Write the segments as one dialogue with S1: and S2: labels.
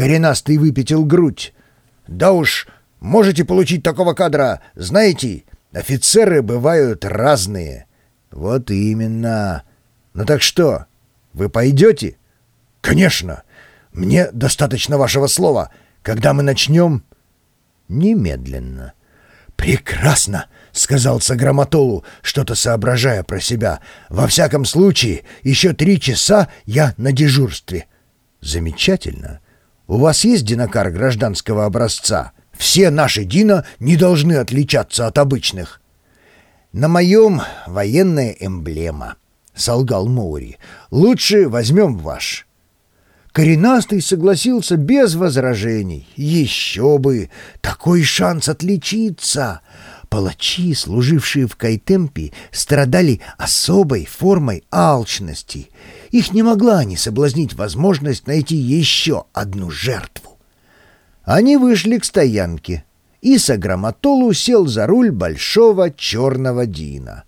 S1: Коренастый выпятил грудь. «Да уж, можете получить такого кадра. Знаете, офицеры бывают разные». «Вот именно. Ну так что, вы пойдете?» «Конечно. Мне достаточно вашего слова. Когда мы начнем?» «Немедленно». «Прекрасно!» — сказал Саграматолу, что-то соображая про себя. «Во всяком случае, еще три часа я на дежурстве». «Замечательно. У вас есть динокар гражданского образца? Все наши Дина не должны отличаться от обычных». «На моем военная эмблема», — солгал Моури. «Лучше возьмем ваш». Коренастый согласился без возражений. Еще бы! Такой шанс отличиться! Палачи, служившие в Кайтемпе, страдали особой формой алчности. Их не могла не соблазнить возможность найти еще одну жертву. Они вышли к стоянке, и Саграматолу сел за руль большого черного Дина.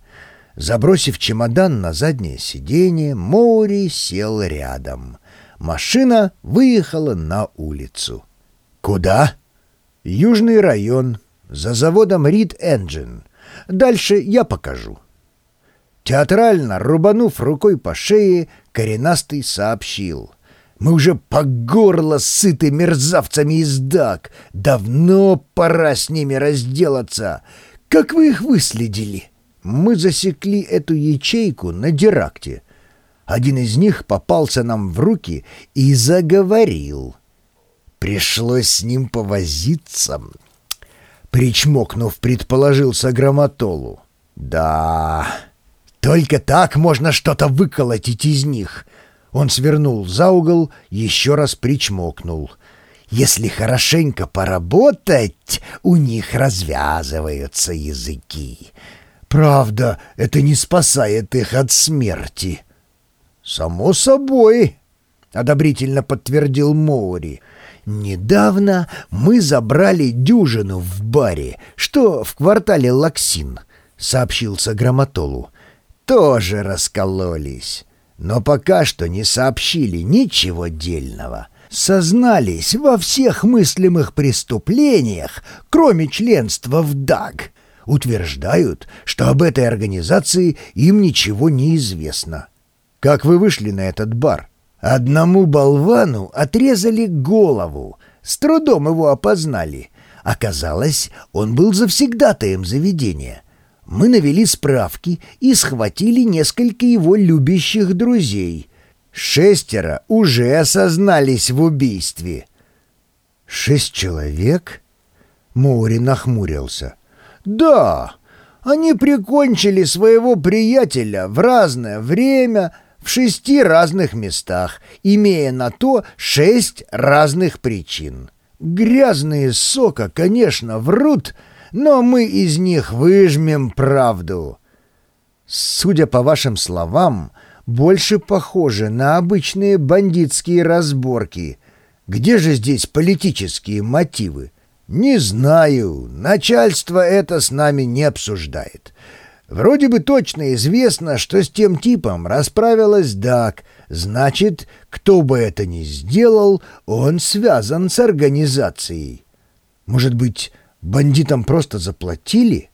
S1: Забросив чемодан на заднее сиденье, Моури сел рядом. Машина выехала на улицу. «Куда?» «Южный район», за заводом Рид Энджин. Дальше я покажу». Театрально, рубанув рукой по шее, коренастый сообщил. «Мы уже по горло сыты мерзавцами из ДАК. Давно пора с ними разделаться. Как вы их выследили?» Мы засекли эту ячейку на Диракте. Один из них попался нам в руки и заговорил. Пришлось с ним повозиться. Причмокнув, предположил Саграматолу. «Да, только так можно что-то выколотить из них». Он свернул за угол, еще раз причмокнул. «Если хорошенько поработать, у них развязываются языки. Правда, это не спасает их от смерти». «Само собой», — одобрительно подтвердил Моури. «Недавно мы забрали дюжину в баре, что в квартале Лаксин», — сообщился Грамотолу. «Тоже раскололись, но пока что не сообщили ничего дельного. Сознались во всех мыслимых преступлениях, кроме членства в ДАГ. Утверждают, что об этой организации им ничего не известно». «Как вы вышли на этот бар?» Одному болвану отрезали голову, с трудом его опознали. Оказалось, он был завсегдатаем заведения. Мы навели справки и схватили несколько его любящих друзей. Шестеро уже осознались в убийстве. «Шесть человек?» Моури нахмурился. «Да, они прикончили своего приятеля в разное время в шести разных местах, имея на то шесть разных причин. Грязные сока, конечно, врут, но мы из них выжмем правду. Судя по вашим словам, больше похоже на обычные бандитские разборки. Где же здесь политические мотивы? Не знаю, начальство это с нами не обсуждает. Вроде бы точно известно, что с тем типом расправилась Дак. Значит, кто бы это ни сделал, он связан с организацией. Может быть, бандитам просто заплатили?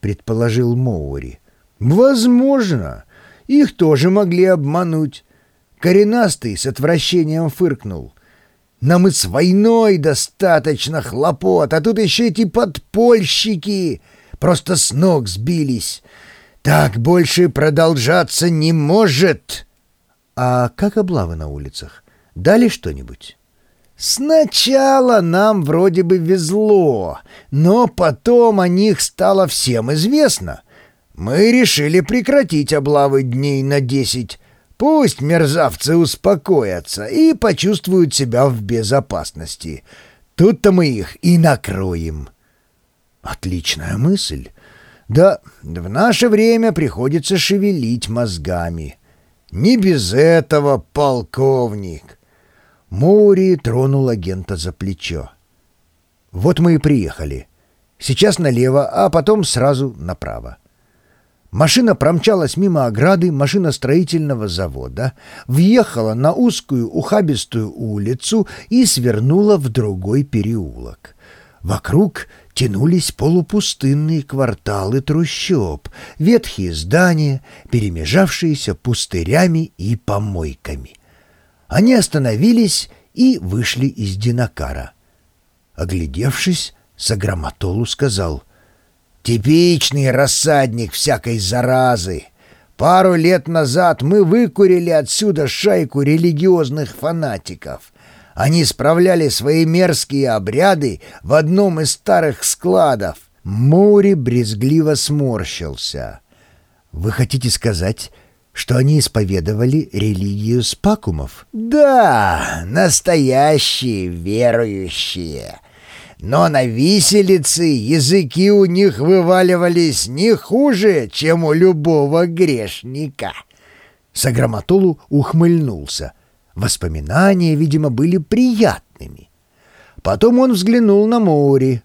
S1: Предположил Моури. Возможно. Их тоже могли обмануть. Коренастый с отвращением фыркнул. Нам и с войной достаточно хлопот, а тут еще эти подпольщики просто с ног сбились. Так больше продолжаться не может. А как облавы на улицах? Дали что-нибудь? Сначала нам вроде бы везло, но потом о них стало всем известно. Мы решили прекратить облавы дней на десять. Пусть мерзавцы успокоятся и почувствуют себя в безопасности. Тут-то мы их и накроем. Отличная мысль. Да, в наше время приходится шевелить мозгами. Не без этого, полковник. Мори тронул агента за плечо. Вот мы и приехали. Сейчас налево, а потом сразу направо. Машина промчалась мимо ограды машиностроительного завода, въехала на узкую ухабистую улицу и свернула в другой переулок. Вокруг тянулись полупустынные кварталы трущоб, ветхие здания, перемежавшиеся пустырями и помойками. Они остановились и вышли из Динакара. Оглядевшись, Саграматолу сказал — Типичный рассадник всякой заразы. Пару лет назад мы выкурили отсюда шайку религиозных фанатиков. Они справляли свои мерзкие обряды в одном из старых складов. Мури брезгливо сморщился. «Вы хотите сказать, что они исповедовали религию спакумов?» «Да, настоящие верующие но на виселице языки у них вываливались не хуже, чем у любого грешника. Саграматулу ухмыльнулся. Воспоминания, видимо, были приятными. Потом он взглянул на море.